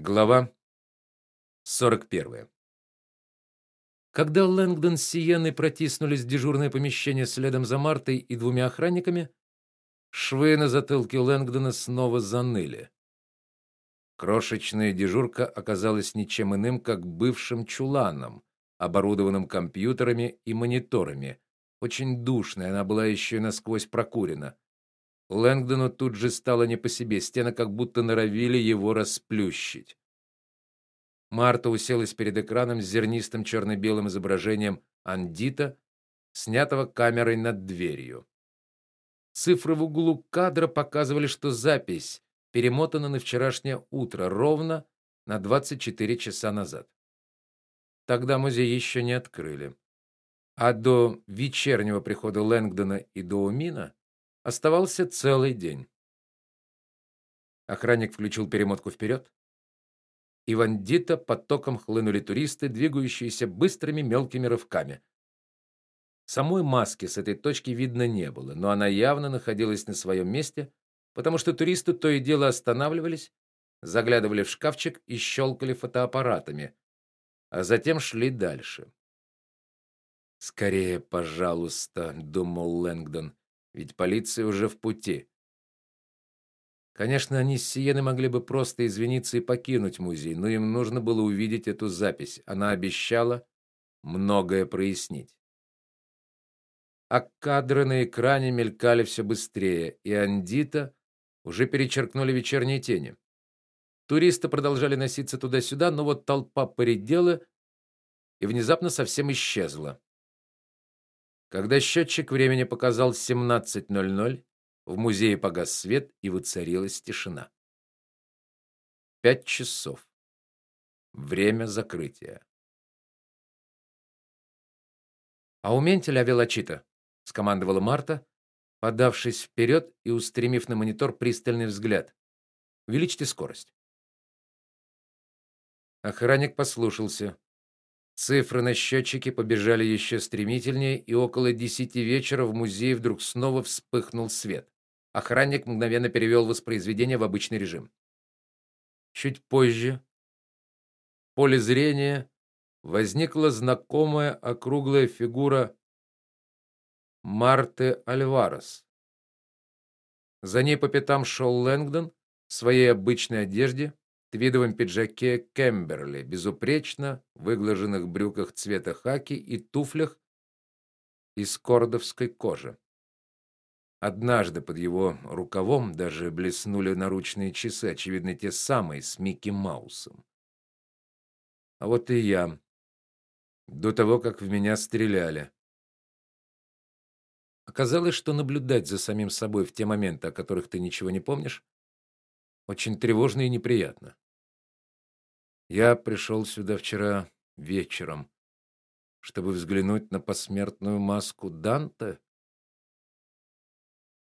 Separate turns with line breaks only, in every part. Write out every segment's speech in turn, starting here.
Глава 41. Когда Лэнгдон с Сиеной протиснулись в дежурное помещение следом за Мартой и двумя охранниками, швы на затылке Лэнгдона снова заныли. Крошечная дежурка оказалась ничем иным, как бывшим чуланом, оборудованным компьютерами и мониторами. Очень душная, она была еще и насквозь прокурена. Лэнгдону тут же стало не по себе, стены как будто норовили его расплющить. Марта уселась перед экраном с зернистым черно белым изображением андита, снятого камерой над дверью. Цифры в углу кадра показывали, что запись перемотана на вчерашнее утро, ровно на 24 часа назад. Тогда музей еще не открыли. А до вечернего прихода Лэнгдона и Доумина Оставался целый день. Охранник включил перемотку вперед, и в Андита потоком хлынули туристы, двигающиеся быстрыми мелкими рывками. Самой маски с этой точки видно не было, но она явно находилась на своем месте, потому что туристы то и дело останавливались, заглядывали в шкафчик и щелкали фотоаппаратами, а затем шли дальше. Скорее, пожалуйста, думал Лэнгдон ведь полиция уже в пути. Конечно, они с Сиеной могли бы просто извиниться и покинуть музей, но им нужно было увидеть эту запись. Она обещала многое прояснить. А кадры на экране мелькали все быстрее, и Андита уже перечеркнули вечерние тени. Туристы продолжали носиться туда-сюда, но вот толпа поредела и внезапно совсем исчезла. Когда счетчик времени показал 17:00, в музее погас свет и воцарилась тишина. Пять часов. Время закрытия. Аументе ля велочита, скомандовала Марта, подавшись вперед и устремив на монитор пристальный взгляд. Увеличьте скорость. Охранник послушался. Цифры на счетчике побежали еще стремительнее, и около десяти вечера в музее вдруг снова вспыхнул свет. Охранник мгновенно перевел воспроизведение в обычный режим. Чуть позже в поле зрения возникла знакомая округлая фигура Марты Альварес. За ней по пятам шел Лэнгдон в своей обычной одежде, твидовом пиджаке Кемберли, безупречно выглаженных брюках цвета хаки и туфлях из кордовской кожи. Однажды под его рукавом даже блеснули наручные часы, очевидно, те самые с Микки Маусом. А вот и я. До того, как в меня стреляли. Оказалось, что наблюдать за самим собой в те моменты, о которых ты ничего не помнишь, очень тревожно и неприятно. Я пришел сюда вчера вечером, чтобы взглянуть на посмертную маску Данте.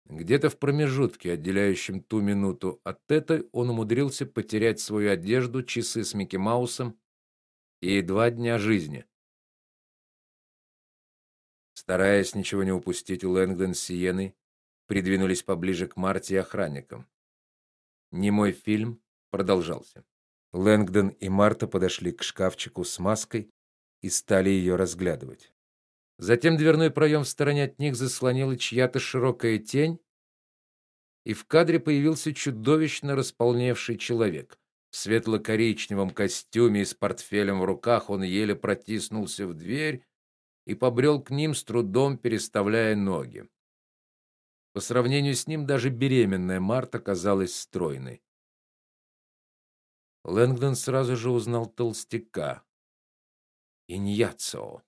Где-то в промежутке, отделяющем ту минуту от этой, он умудрился потерять свою одежду, часы с Микки Маусом и два дня жизни. Стараясь ничего не упустить, Лэнгдон с Сиеной придвинулись поближе к Марте и охранникам. Немой фильм продолжался. Лэнгдон и Марта подошли к шкафчику с маской и стали ее разглядывать. Затем дверной проем в стороне от них заслонила чья-то широкая тень, и в кадре появился чудовищно располневший человек. В светло-коричневом костюме и с портфелем в руках он еле протиснулся в дверь и побрел к ним с трудом переставляя ноги. По сравнению с ним даже беременная Марта казалась стройной. Лэнгдон сразу же узнал толстяка. Иньяцо.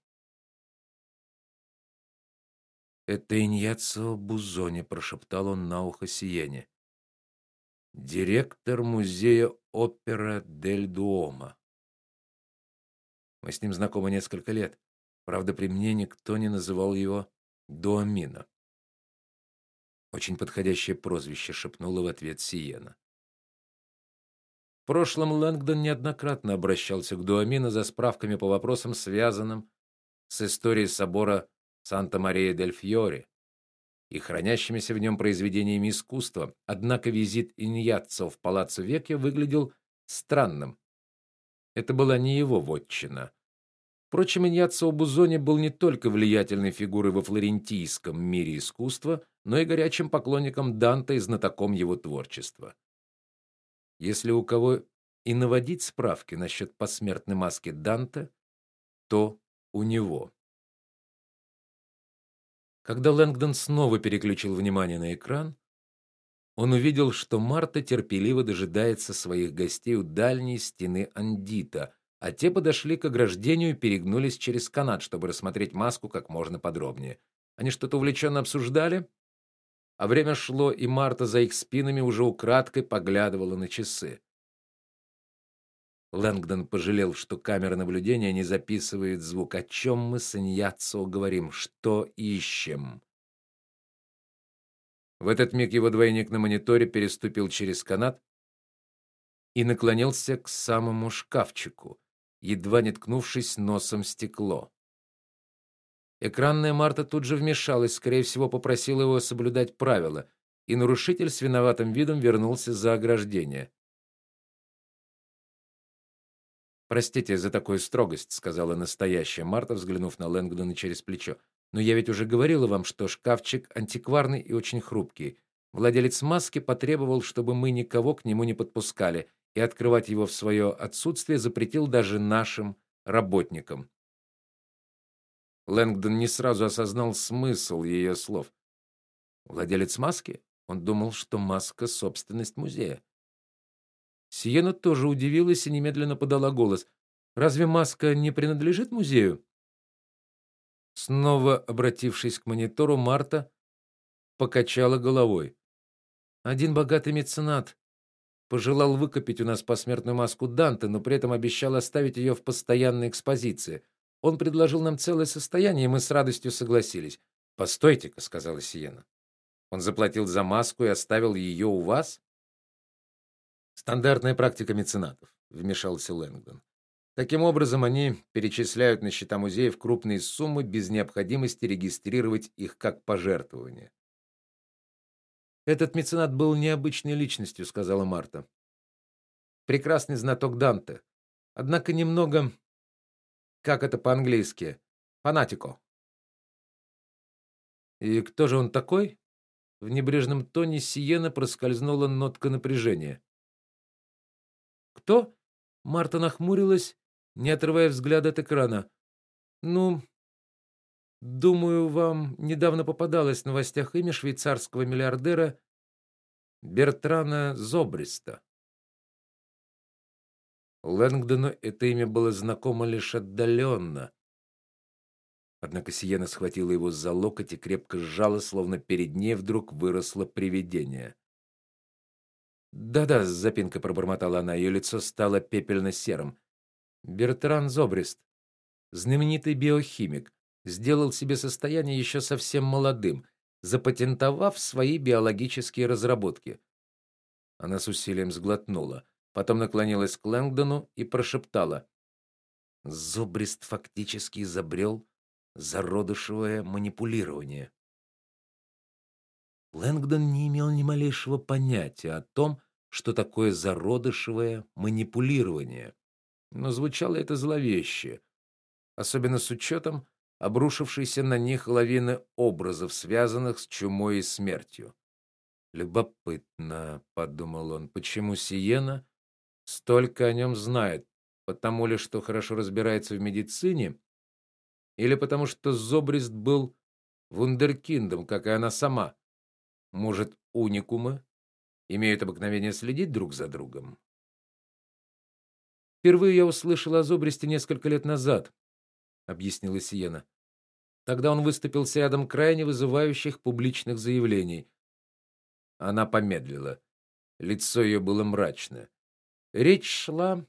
Это Иньяцо Бузони, прошептал он на ухо Сиене. Директор музея опера дель Дуомо. Мы с ним знакомы несколько лет. Правда, при мне никто не называл его Дуамино. Очень подходящее прозвище, шепнула в ответ Сиена. В прошлом Лэнгдон неоднократно обращался к Дуамино за справками по вопросам, связанным с историей собора Санта-Мария-дель-Фьоре и хранящимися в нем произведениями искусства. Однако визит Иньяццо в палаццо Векья выглядел странным. Это была не его вотчина. Впрочем, Иньяцо Бузони был не только влиятельной фигурой во флорентийском мире искусства, но и горячим поклонником Данте и знатоком его творчества. Если у кого и наводить справки насчет посмертной маски Данте, то у него. Когда Лэнгдон снова переключил внимание на экран, он увидел, что Марта терпеливо дожидается своих гостей у дальней стены Андита, а те подошли к ограждению и перегнулись через канат, чтобы рассмотреть маску как можно подробнее. Они что-то увлеченно обсуждали, а время шло, и Марта за их спинами уже украдкой поглядывала на часы. Лэнгдон пожалел, что камера наблюдения не записывает звук. О чем мы с Иньяцо говорим? Что ищем? В этот миг его двойник на мониторе переступил через канат и наклонился к самому шкафчику, едва не ткнувшись носом в стекло. Экранная Марта тут же вмешалась, скорее всего, попросила его соблюдать правила, и нарушитель с виноватым видом вернулся за ограждение. Простите за такую строгость, сказала настоящая Марта, взглянув на Лэнгдона через плечо. Но я ведь уже говорила вам, что шкафчик антикварный и очень хрупкий. Владелец маски потребовал, чтобы мы никого к нему не подпускали, и открывать его в свое отсутствие запретил даже нашим работникам. Лэнгдон не сразу осознал смысл ее слов. Владелец маски? Он думал, что маска собственность музея. Сиена тоже удивилась и немедленно подала голос. Разве маска не принадлежит музею? Снова обратившись к монитору, Марта покачала головой. Один богатый меценат пожелал выкупить у нас посмертную маску Данте, но при этом обещал оставить ее в постоянной экспозиции. Он предложил нам целое состояние, и мы с радостью согласились. "Постойте-ка", сказала Сиена. "Он заплатил за маску и оставил ее у вас?" "Стандартная практика меценатов", вмешался Лэнгдон. Таким образом, они перечисляют на счета музеев крупные суммы без необходимости регистрировать их как пожертвования. Этот меценат был необычной личностью, сказала Марта. Прекрасный знаток Данте, однако немного как это по-английски, фанатико. И кто же он такой? В небрежном тоне Сиена проскользнула нотка напряжения. Кто? Марта нахмурилась не отрывая взгляда от экрана. Ну, думаю, вам недавно попадалось в новостях имя швейцарского миллиардера Бертрана Зобриста. Лэнгдону это имя было знакомо лишь отдаленно. Однако Сиена схватила его за локоть и крепко сжала, словно перед ней вдруг выросло привидение. "Да-да", с запинкой пробормотала она, ее лицо стало пепельно-серым. Бертран Зобрист, знаменитый биохимик, сделал себе состояние еще совсем молодым, запатентовав свои биологические разработки. Она с усилием сглотнула, потом наклонилась к Лэнгдону и прошептала: "Зобрист фактически изобрел зародышевое манипулирование". Лэнгдон не имел ни малейшего понятия о том, что такое зародышевое манипулирование но звучало это зловеще, особенно с учетом обрушившейся на них лавины образов, связанных с чумой и смертью. Любопытно, подумал он, почему Сиена столько о нем знает, потому ли что хорошо разбирается в медицине, или потому что Зобрист был вундеркиндом, как и она сама. Может, уникумы имеют обыкновение следить друг за другом? Впервые я услышала о Зобресте несколько лет назад, объяснила Сиена. Тогда он выступил с рядом крайне вызывающих публичных заявлений. Она помедлила. Лицо ее было мрачное. Речь шла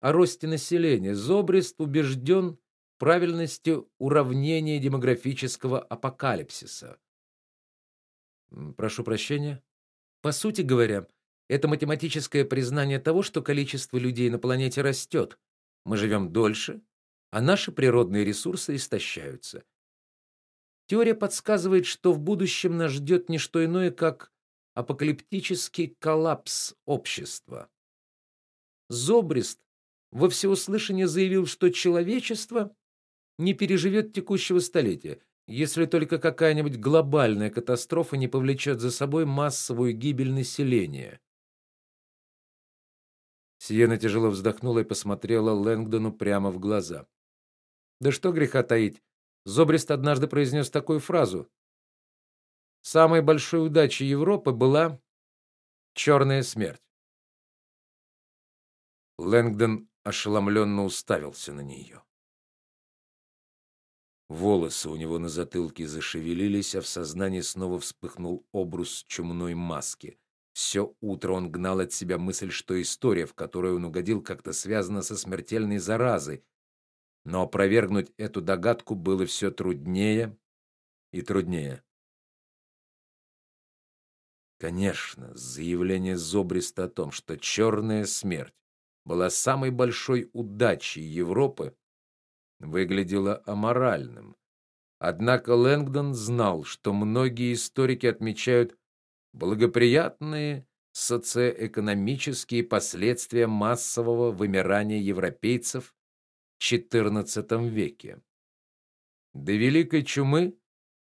о росте населения. Зобрест убежден в правильности уравнения демографического апокалипсиса. Прошу прощения. По сути говоря, это математическое признание того, что количество людей на планете растет. Мы живем дольше, а наши природные ресурсы истощаются. Теория подсказывает, что в будущем нас ждет не что иное, как апокалиптический коллапс общества. Зобрист во всеуслышание заявил, что человечество не переживет текущего столетия, если только какая-нибудь глобальная катастрофа не повлечет за собой массовую гибель населения. Сиена тяжело вздохнула и посмотрела Лэнгдону прямо в глаза. Да что греха таить, Зобрист однажды произнес такую фразу: Самой большой удачей Европы была черная смерть. Лэнгдон ошеломленно уставился на нее. Волосы у него на затылке зашевелились, а в сознании снова вспыхнул образ чумной маски. Все утро он гнал от себя мысль, что история, в которую он угодил, как-то связана со смертельной заразой. Но опровергнуть эту догадку было все труднее и труднее. Конечно, заявление Зобриста о том, что черная смерть была самой большой удачей Европы, выглядело аморальным. Однако Лэнгдон знал, что многие историки отмечают благоприятные социоэкономические последствия массового вымирания европейцев XIV веке. До великой чумы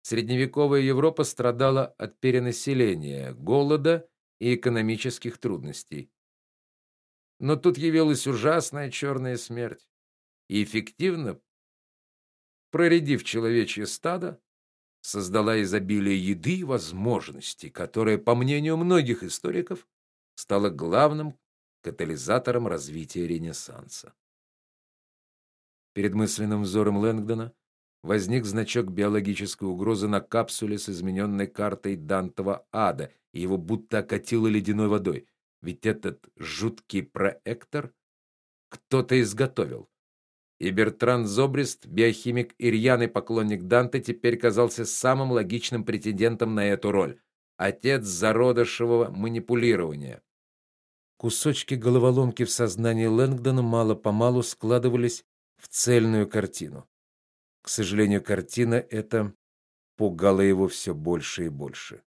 средневековая Европа страдала от перенаселения, голода и экономических трудностей. Но тут явилась ужасная черная смерть и эффективно проредив человечье стадо, создала изобилие еды и возможностей, которое, по мнению многих историков, стало главным катализатором развития Ренессанса. Перед мысленным взором Лэнгдона возник значок биологической угрозы на капсуле с измененной картой Дантова ада, и его будто окатило ледяной водой. Ведь этот жуткий проектор кто-то изготовил. И Бертран Зобрист, биохимик и рьяный поклонник Данте, теперь казался самым логичным претендентом на эту роль. Отец зародышевого манипулирования. Кусочки головоломки в сознании Лэнгдона мало-помалу складывались в цельную картину. К сожалению, картина эта пугала его все больше и больше.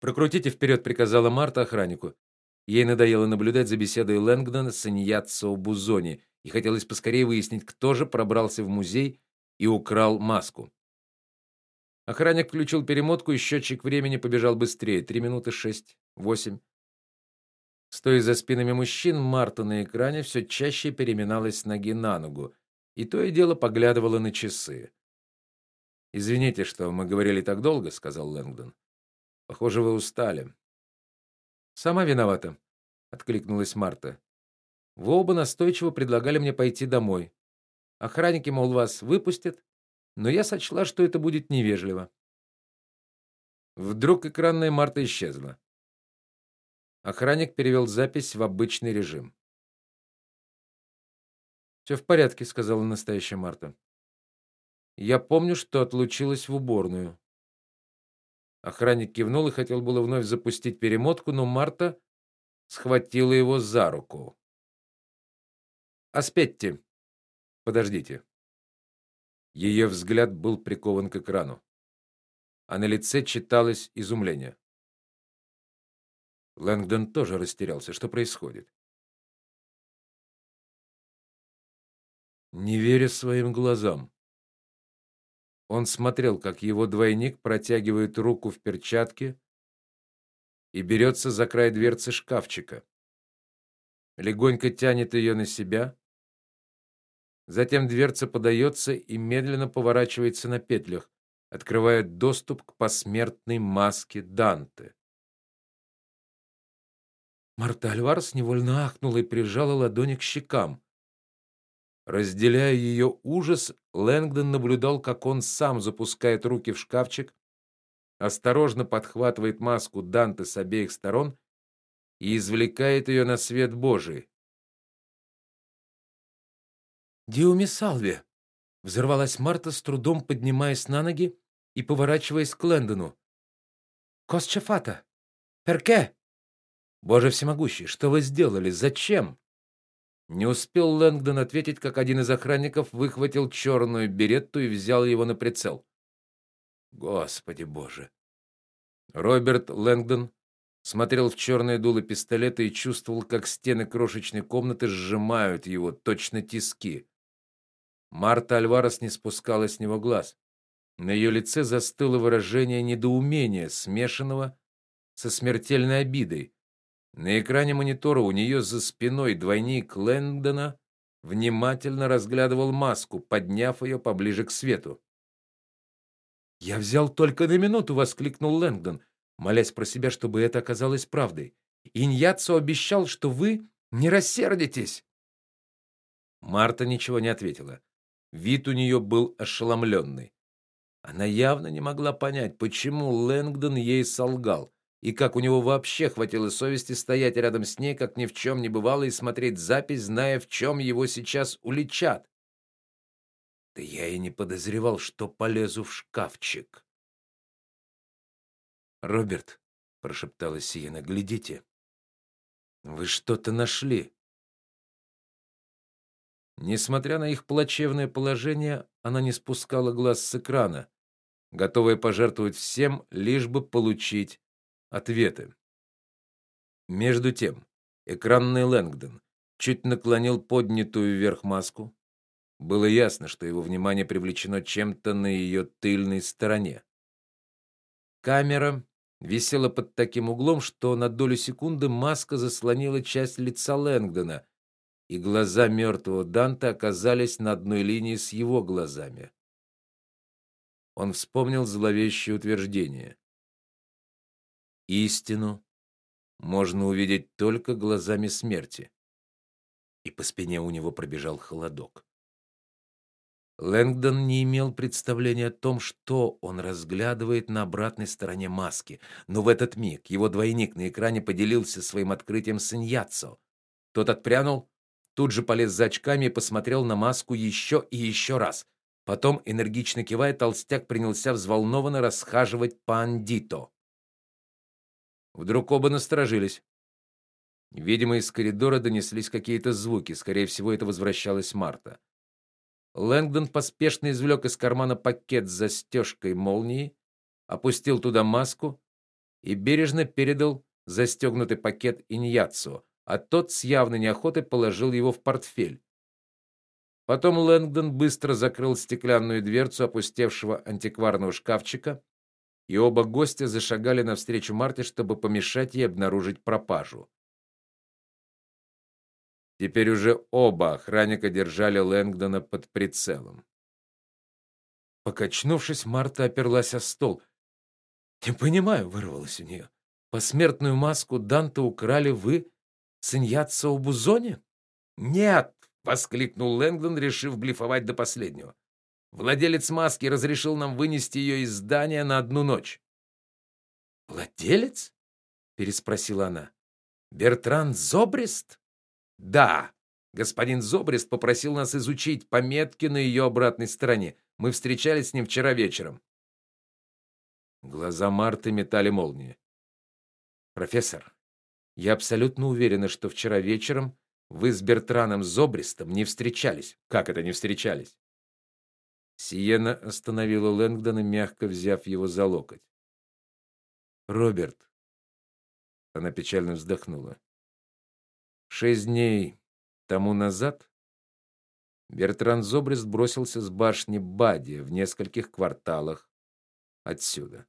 Прокрутите вперед», — приказала Марта охраннику. Ей надоело наблюдать за беседой Лэнгдона с Иньяццо Бузони, и хотелось поскорее выяснить, кто же пробрался в музей и украл маску. Охранник включил перемотку, и счетчик времени побежал быстрее. Три минуты шесть, восемь. Стоя за спинами мужчин, Марта на экране все чаще переминалась ноги на ногу и то и дело поглядывала на часы. Извините, что мы говорили так долго, сказал Лэнгдон. Похоже, вы устали. Сама виновата, откликнулась Марта. Вы оба настойчиво предлагали мне пойти домой. Охранники, мол, вас выпустят, но я сочла, что это будет невежливо. Вдруг экранная Марта исчезла. Охранник перевел запись в обычный режим. «Все в порядке, сказала настоящая Марта. Я помню, что отлучилась в уборную. Охранник кивнул и хотел было вновь запустить перемотку, но Марта схватила его за руку. Аспетти. Подождите. Ее взгляд был прикован к экрану, а на лице читалось изумление. Лэнгдон тоже растерялся, что происходит. Не веря своим глазам, он смотрел, как его двойник протягивает руку в перчатке и берется за край дверцы шкафчика. Легонько тянет ее на себя. Затем дверца подается и медленно поворачивается на петлях, открывая доступ к посмертной маске Данте. Марта Альварес невольно ахнула и прижала ладони к щекам. Разделяя ее ужас, Лэнгдон наблюдал, как он сам запускает руки в шкафчик, осторожно подхватывает маску Данте с обеих сторон и извлекает ее на свет Божий. Диуми Салве, взорвалась Марта с трудом поднимаясь на ноги и поворачиваясь к Лэндону. Косчефата. Перке? Боже всемогущий, что вы сделали? Зачем? Не успел Лэнгдон ответить, как один из охранников выхватил черную беретту и взял его на прицел. Господи Боже. Роберт Лэнгдон смотрел в черное дуло пистолета и чувствовал, как стены крошечной комнаты сжимают его точно тиски. Марта Альварес не спускала с него глаз. На ее лице застыло выражение недоумения, смешанного со смертельной обидой. На экране монитора у нее за спиной двойник Лэндона внимательно разглядывал маску, подняв ее поближе к свету. "Я взял только на минуту", воскликнул Лэнгдон, молясь про себя, чтобы это оказалось правдой. "Иньяцо обещал, что вы не рассердитесь". Марта ничего не ответила. Вид у нее был ошеломленный. Она явно не могла понять, почему Лэнгдон ей солгал, и как у него вообще хватило совести стоять рядом с ней, как ни в чем не бывало, и смотреть запись, зная, в чем его сейчас уличат. Да я и не подозревал, что полезу в шкафчик. Роберт, прошептала Сиена, глядите. Вы что-то нашли? Несмотря на их плачевное положение, она не спускала глаз с экрана, готовая пожертвовать всем, лишь бы получить ответы. Между тем, экранный Лэнгдон чуть наклонил поднятую вверх маску. Было ясно, что его внимание привлечено чем-то на ее тыльной стороне. Камера висела под таким углом, что на долю секунды маска заслонила часть лица Лэнгдона, и глаза мертвого Данте оказались на одной линии с его глазами он вспомнил зловещее утверждение. Истину можно увидеть только глазами смерти. И по спине у него пробежал холодок. Лэнгдон не имел представления о том, что он разглядывает на обратной стороне маски, но в этот миг его двойник на экране поделился своим открытием с Иньяцо. Тот отпрянул, тут же полез за очками и посмотрел на маску еще и еще раз. Потом, энергично кивая, толстяк принялся взволнованно расхаживать по Андито. Вдруг оба насторожились. Видимо, из коридора донеслись какие-то звуки, скорее всего, это возвращалась Марта. Лэнгдон поспешно извлек из кармана пакет с застежкой молнии, опустил туда маску и бережно передал застегнутый пакет Иньяцу, а тот с явной неохотой положил его в портфель. Потом Лэнгдон быстро закрыл стеклянную дверцу опустевшего антикварного шкафчика, и оба гостя зашагали навстречу Марте, чтобы помешать ей обнаружить пропажу. Теперь уже оба охранника держали Лэнгдона под прицелом. Покачнувшись, Марта оперлась о стол. "Не понимаю", вырвалось у нее. "Посмертную маску Данте украли вы с Иньяццо Бузони?" "Нет", воскликнул Лэнгдон, решив блефовать до последнего. Владелец маски разрешил нам вынести ее из здания на одну ночь. Владелец? переспросила она. Бертран Зобрест? Да. Господин Зобрест попросил нас изучить пометки на ее обратной стороне. Мы встречались с ним вчера вечером. Глаза Марты метали молнии. Профессор, я абсолютно уверена, что вчера вечером вы с Бертраном Зобристом не встречались. Как это не встречались? Сиена остановила Лэнгдона, мягко взяв его за локоть. Роберт. Она печально вздохнула. Шесть дней тому назад Бертран Зобрист бросился с башни Бади в нескольких кварталах отсюда.